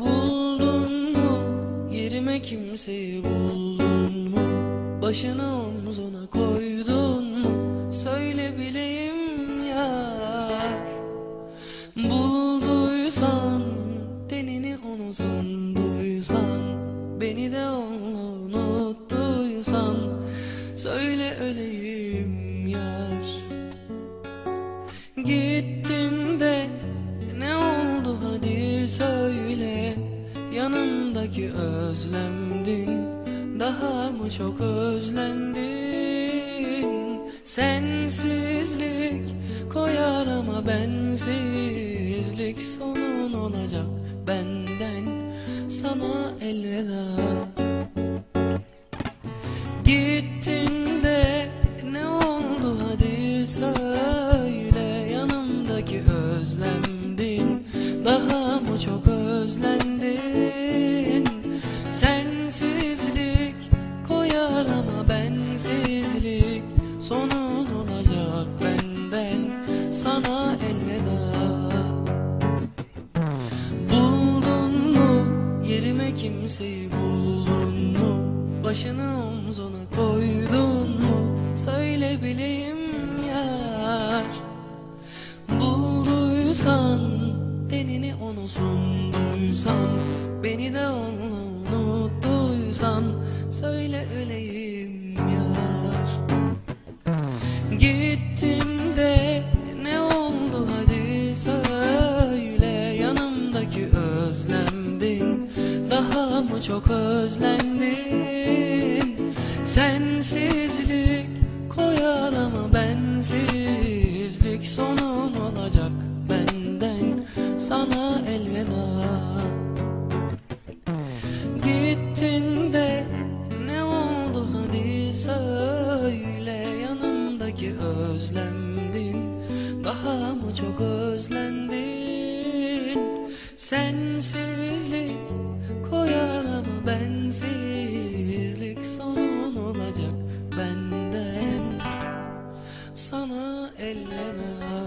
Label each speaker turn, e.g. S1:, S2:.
S1: Buldun mu? Yerime kimseyi buldun mu? Başını omzuna koydun mu? Söyle bileyim ya. Bulduysan tenini onu sunduysan Beni de onu unuttuysan Söyle öleyim yar. Gittin Yanımdaki özlemdin Daha mı çok özlendin? Sensizlik koyar ama bensizlik Sonun olacak benden sana elveda. Gittin de ne oldu hadi söyle. Yanımdaki özlemdin Daha mı çok özlendin koyar ama bensizlik Sonun olacak benden. Sana elveda. Buldun mu? Yerime kimseyi buldun mu? Başını omzuna koydun mu? Söyle bileyim yar. Bulduysan tenini ona sunduysan Beni de onunla mı çok özlendin. Sensizlik koyar ama bensizlik Sonun olacak benden. Sana elveda. Gittin de ne oldu? Hadi söyle Yanımdaki özlemdin. Daha mı çok özlendin sensizlik son olacak benden. Sana ellere